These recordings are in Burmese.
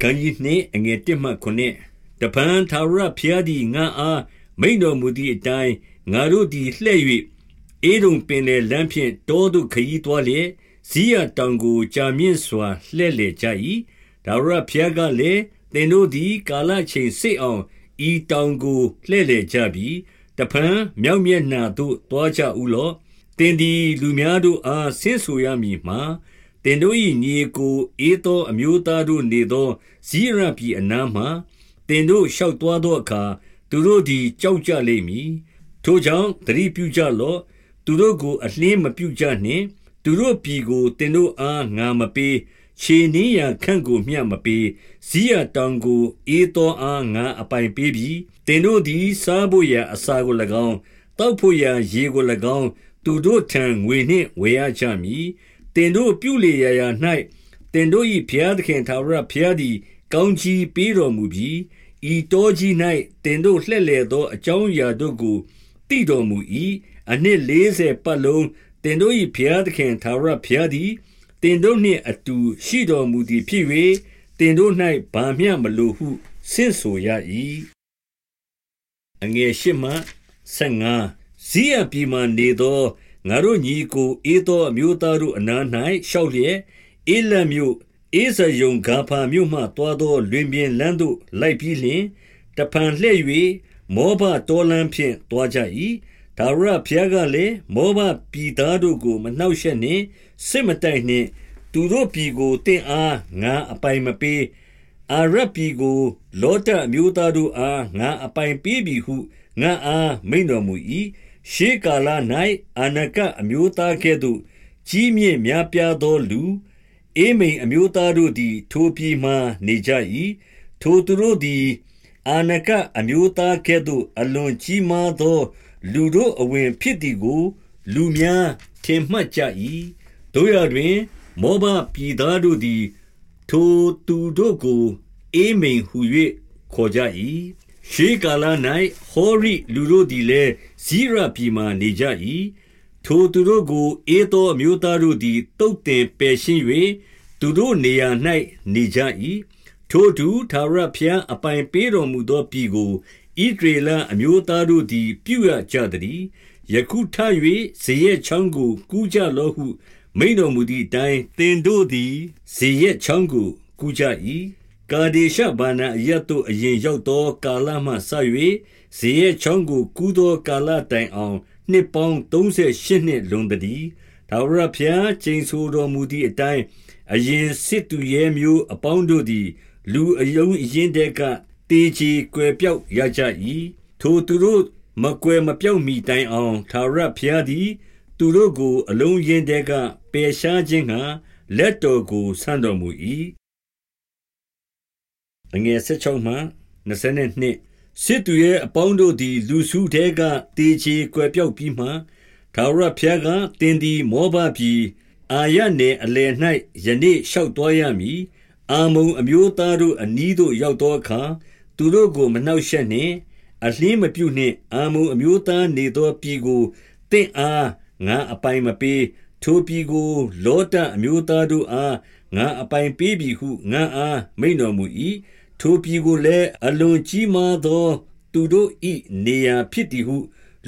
ခန်းကြီးနှင့်အငယ်1မှ9တပန်သာရဖျားသည်ငါအားမိန်တော်မူသည့်အတိုင်းငါတို့သည်လှဲ့၍အေဒုံပင်လေလမ်းဖြင့်တောသို့ခရီးသွားလျက်ဇီးရတောင်ကိုကြာမြင့်စွာလှဲ့လေကြ၏ဒါရဖျားကလည်းသင်တို့သည် ကာလချိန်စိတ်အောင်ဤတောင်ကိုလှဲ့လေကြပြီတဖန်မြောက်မျက်နှာသို့သွားကြဦးလော့တင်ဒီလူများတို့အားဆင်းဆူရမည်မှာ တင်တို့၏ညီကိုအေသောအမျိုးသားတို့နေသောဇိရပြည်အနားမှတင်တို့လျှောက်သွားသောအခါ သူတို့သည် ကြောက်ကြလိမ့်မည် ထိုကြောင့် သတိပြုကြလော့ သူတို့ကို အလင်းမပြုကြနှင့် သူတို့ပြည်ကိုတင်တို့အား ငါမပေး ခြေနည်းရန်ခန့်ကိုမျှ မပေးဇီးရတောင်ကိုအေးသောအား ငါအပိုင်ပေးပြီးတင်တို့သည် စားဖို့ရအစာကို၎င်းတောက်ဖို့ရရေကို၎င်း သူတို့ထံ ငွေနှင့်ဝယ်ရကြမည် တင်တို့ပြုလေရာရာ၌တင်တို့၏ဘုရားသခင်သာရဘုရားသည် ကောင်းကြီးပေးတော်မူပြီးဤတော်ကြီး၌တင်တို့လှဲ့လေသောအကြောင်းအရာတို့ကိုတည်တော်မူ၏အနှစ်40ပတ်လုံးတင်တို့၏ဘုရားသခင်သာရဘုရားသည်တင်တို့နှင့်အတူရှိတော်မူသည်ဖြစ်၍တင်တို့၌ဗာမျှမလိုဟုဆင့်ဆိုရ၏အငယ်ရှိမှ15ဇီးယပြည်မှနေသော ငါတို့ညီကိုအေးသောအမျိုးသားတို့အနား၌ရှောက်လျက်အေလံမြို့အေဇယုံဂါဖာမြို့မှတွားသောလွင်ပြင်လန်းသို့လိုက်ပြီးလျှင်တဖန်လှဲ့၍မောဘတောလန်းဖြင့်တွားကြ၏ဒါဝရဘုရားကလည်းမောဘပြည်သားတို့ကိုမနှောက်ယှက်နှင့်စစ်မတိုက်နှင့် သူတို့ပြည်ကိုတင့်အားငါအပိုင်မပေးအာရပြည်ကို လောတအမျိုးသားတို့အားငါအပိုင်ပေးပြီဟုငါအားမိန်တော်မူ၏ ရှေးကာလ၌အာနကအမျိုးသားကဲ့သို့ ကြီးမြင့်များပြားသောလူအေမိန်အမျိုးသားတို့သည် ထိုပြည်မှနေကြ၏ထိုသူတို့သည် အာနကအမျိုးသားကဲ့သို့ အလွန်ကြီးမားသော လူတို့အဝင်ဖြစ်သည်ကို လူများထင်မှတ်ကြ၏တို့ရတွင် မောဘပြည်သားတို့သည် ထိုသူတို့ကိုအေမိန်ဟု၍ခေါ်ကြ၏ ရှေးကာလ၌ဟောရိလူတို့သည်လည်းဇိရပြည်မှနေကြ၏ထိုသူတို့ကိုအေသောအမျိုးသားတို့သည်တုတ်တင်ပယ်ရှင်း၍သူတို့နေရာ၌နေကြ၏ထိုသူသာရဖျံအပိုင်ပေးတော်မူသောပြည်ကိုဣဒရေလအမျိုးသားတို့သည် ပြုရကြသည်ယခုထ၍ဇေယျချောင်းကို ကူးကြလောဟု မိန်တော်မူသည့်အတိုင်း သင်တို့သည်ဇေယျချောင်းကို ကူးကြ၏ ကာဒေရှဗာနာအရတ်တို့အရင်ရောက်သော ကာလမှဆ၍ဇေယျချောင်းကိုကူးသောကာလတိုင်အောင်နှစ်ပေါင်း38နှစ်လွန်သည်ဒါဝရဖျားချိန်ဆတော်မူသည့်အတိုင်းအရင်စစ်သူရဲမျိုးအပေါင်းတို့သည် လူအယုံအရင်တဲကတေချီကွယ်ပြောက်ရကြ၏ထိုသူတို့မကွယ်မပြောက်မီတိုင်အောင်သာရဖျားသည် သူတို့ကို အလုံးရင်တဲကပယ်ရှားခြင်းကလက်တော်ကိုဆန့်တော်မူ၏ အငယ်16မှ22စစ်သူရဲ့အပေါင်းတို့သည် လူစုတဲကတေချေကွယ်ပြောက်ပြီးမှသာရဖျားကတင်းဒီမောဘပြည်အာရနယ်အလယ်၌ယနေ့လျှောက်သွားရမည်အာမုံအမျိုးသားတို့အနီးသို့ရောက်သောအခါသူတို့ကိုမနှောက်ယှက်နှင့်အလင်းမပြုနှင့်အာမုံအမျိုးသားနေသောပြည်ကိုတင့်အားငါအပိုင်မပေးထိုပြည်ကို လောတအမျိုးသားတို့အား ငါအပိုင်ပေးပြီဟုငါအားမိန်တော်မူ၏ထိုပြည်ကိုလည်းအလွန်ကြီးမားသော သူတို့၏နေရာဖြစ်သည်ဟု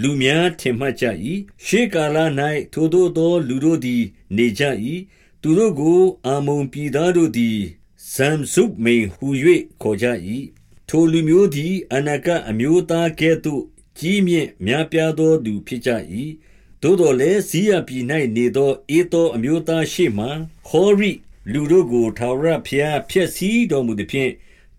လူများထင်မှတ်ကြ၏ရှေးကာလ၌ထိုသို့သော လူတို့သည် နေကြ၏သူတို့ကိုအာမုန်ပြည်သားတို့သည်ဇမ်ဆုမိန်ဟု၍ခေါ်ကြ၏ထိုလူမျိုးသည်အနာကအမျိုးသားကဲ့သို့ကြီးမြင့်များပြားသောသူဖြစ်ကြ၏သို့တော်လည်းဇီးရပြည်၌နေသောအေသောအမျိုးသားရှိမှခေါရိ လူတို့ကို ထာဝရဘုရားဖျက်ဆီးတော်မူသည်ဖြင့်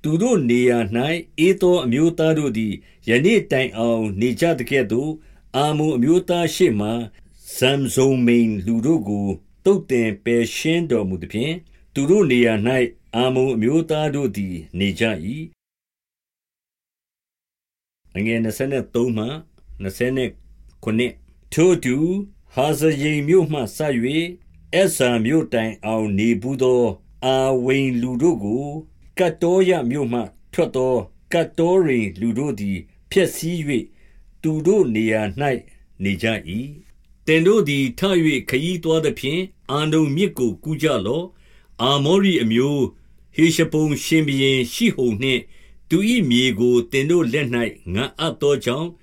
သူတို့နေရာ၌အေသောအမျိုးသားတို့သည် ယနေ့တိုင်အောင် နေကြသကဲ့သို့အာမုအမျိုးသားရှိမှဇမ်ဇုံမိန်လူတို့ကိုတုတ်တင်ပယ်ရှင်းတော်မူသည်ဖြင့် သူတို့နေရာ၌အာမုအမျိုးသားတို့သည် နေကြ၏အငယ်23မှ29ထိုသူဟာဇယိမ်မြို့မှဆ၍ အဆာမြို့တိုင်အောင်နေဘူးသော အာဝိန်လူတို့ကိုကတ်တောရမြို့မှ ထွက်သောကတ်တောရိန်လူတို့သည်ဖျက်ဆီး၍သူတို့နေရာ၌နေကြ၏တင်တို့သည်ထ၍ခยีသွားသဖြင့်အာနုံမြစ်ကိုကူးကြလော့အာမောရိအမျိုးဟေရှဘုန်ရှင်ဘုရင်ရှိဟုန်နှင့်သူ၏မြေကိုသင်တို့လက်၌ငါအပ်သောကြောင့်၊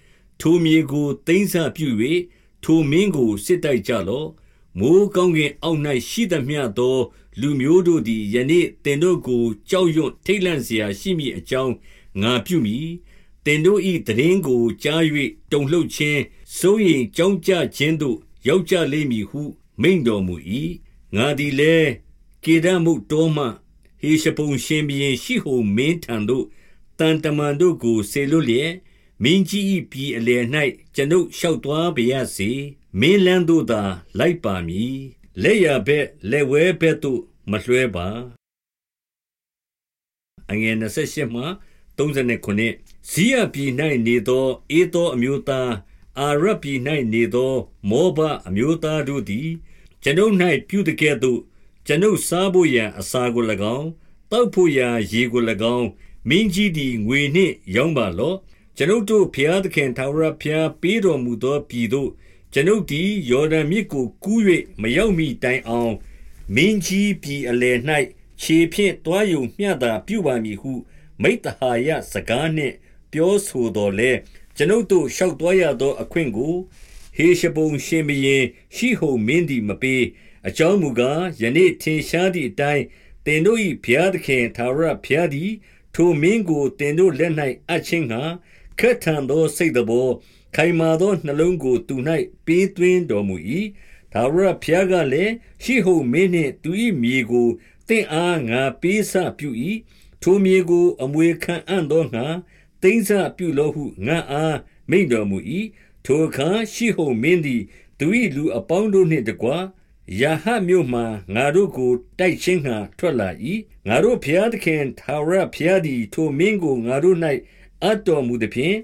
ထိုမြေကိုသိမ်းစပြု၍ထိုမင်းကိုစစ်တိုက်ကြလော့။ မိုဃ်းကောင်းကင်အောက်၌ရှိသမျှသော လူမျိုးတို့သည် ယနေ့သင်တို့ကို ကြောက်ရွံ့ထိတ်လန့်စရာရှိမည်အကြောင်း ငါပြုမည်။သင်တို့၏သိတင်းကိုကြား၍တုန်လှုပ်ခြင်း၊စိုးရိမ်ကြောင့်ကြခြင်းသို့ ရောက်ကြလိမ့်မည်ဟု မိန့်တော်မူ၏။ငါသည်လည်း၊ကေဒမုတ်တောမှ ဟေရှဘုန်ရှင်ဘုရင် ရှိဟုန်မင်းထံသို့ သံတမန်တို့ကို စေလွှတ်လျက်၊မင်းကြီး၏ပြည်အလယ်၌ကျွန်ုပ်ရှောက်သွားပါရစေ။ မင်းလမ်းသို့သာ လိုက်ပါမည်။လက်ျာဘက်၊လက်ဝဲဘက်သို့မလွှဲပါ။စိရပြည်၌နေသောဧသောအမျိုးသား၊အာရပ်ပြည်၌နေသော မောဘအမျိုးသားတို့သည် ကျွန်ုပ်၌ပြုသကဲ့သို့ကျွန်ုပ်စားဘို့ရာအစာကို၎င်း၊သောက်ဘို့ရာရေကို၎င်း၊မင်းကြီးသည်ငွေနှင့်ရောင်းပါလော့။ကျွန်ုပ်တို့ဘုရားသခင်ထာဝရဘုရားပေးတော်မူသောပြည်သို့ ကျွန်ုပ်သည်ယော်ဒန်မြစ်ကိုကူး၍မရောက်မှီတိုင်အောင်မင်းကြီးပြည်အလယ်၌ခြေဖြင့်သွားရုံမျှသာပြုပါမည်ဟု မိဿဟာယစကားနှင့် ပြောဆိုသော်လည်း၊ကျွန်ုပ်တို့ရှောက်သွားရသော အခွင့်ကိုဟေရှဘုန်ရှင်ဘုရင်ရှိဟုန်မင်းသည်မပေး။အကြောင်းမူကား၊ယနေ့ထင်ရှားသည်အတိုင်း၊သင်တို့၏ဘုရားသခင်ထာဝရဘုရားသည် ထိုမင်းကိုသင်တို့လက်၌အပ်ခြင်းငှါခက်ထန်သောစိတ်သဘော၊ ခိုင်မာသောနှလုံးကိုသူ၌ပေးသွင်းတော်မူ၏။ထာဝရဘုရားကလည်း၊ရှိဟုန်မင်းနှင့်သူ၏မြေကိုသင့်အားငါပေးစပြု၏။ထိုမြေကို အမွေခံအံ့သောငှါသိမ်းစပြုလော့ဟုငါ့အားမိန့်တော်မူ၏။ထိုအခါရှိဟုန်မင်းသည်သူ၏လူအပေါင်းတို့နှင့်တကွယာဟတ်မြို့မှာငါတို့ကိုတိုက်ခြင်းငှါထွက်လာ၏။ငါတို့ဘုရားသခင်ထာဝရဘုရားသည်ထိုမင်းကိုငါတို့၌အပ်တော်မူသဖြင့်၊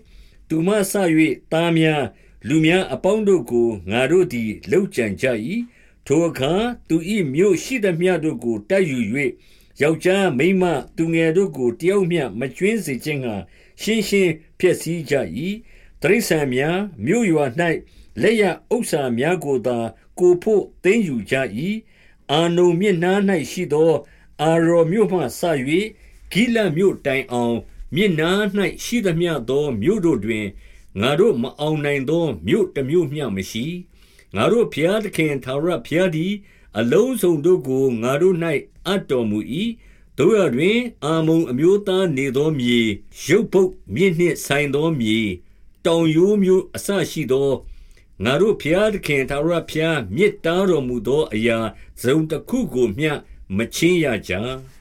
သူမှစ၍သားများ၊လူများအပေါင်းတို့ကိုငါတို့သည်လုပ်ကြံကြ၏။ထိုအခါသူ၏မြို့ရှိသမျှတို့ကိုတိုက်ယူ၍ယောက်ျားမိန်းမသူငယ်တို့ကိုတယောက်မျှမကြွင်းစေခြင်းငှါရှင်းရှင်းဖျက်ဆီးကြ၏။တိရစ္ဆာန်များ၊မြို့ရွာ၌လက်ရဥစ္စာများကိုသာကိုယ်ဘို့သိမ်းယူကြ၏။အာနုန်မြစ်နား၌ရှိသော အာရော်မြို့မှစ၍ဂိလဒ်မြို့တိုင်အောင် မြစ်နား၌ရှိသမျှသော မြို့တို့တွင်ငါတို့မအောင်နိုင်သော မြို့တမြို့မျှမရှိ။ငါတို့ဘုရားသခင်ထာဝရဘုရားသည် အလုံးစုံတို့ကိုငါတို့၌အပ်တော်မူ၏။သို့ရာတွင်အမ္မုန်အမျိုးသားနေသောမြေ၊ယဗ္ဗုတ်မြစ်နှင့်ဆိုင်သောမြေ၊တောင်ရိုးမြို့အစရှိသောငါတို့ဘုရားသခင်ထာဝရဘုရားမြစ်တားတော်မူသောအရာတစုံတခုကိုမျှမချဉ်းရကြ။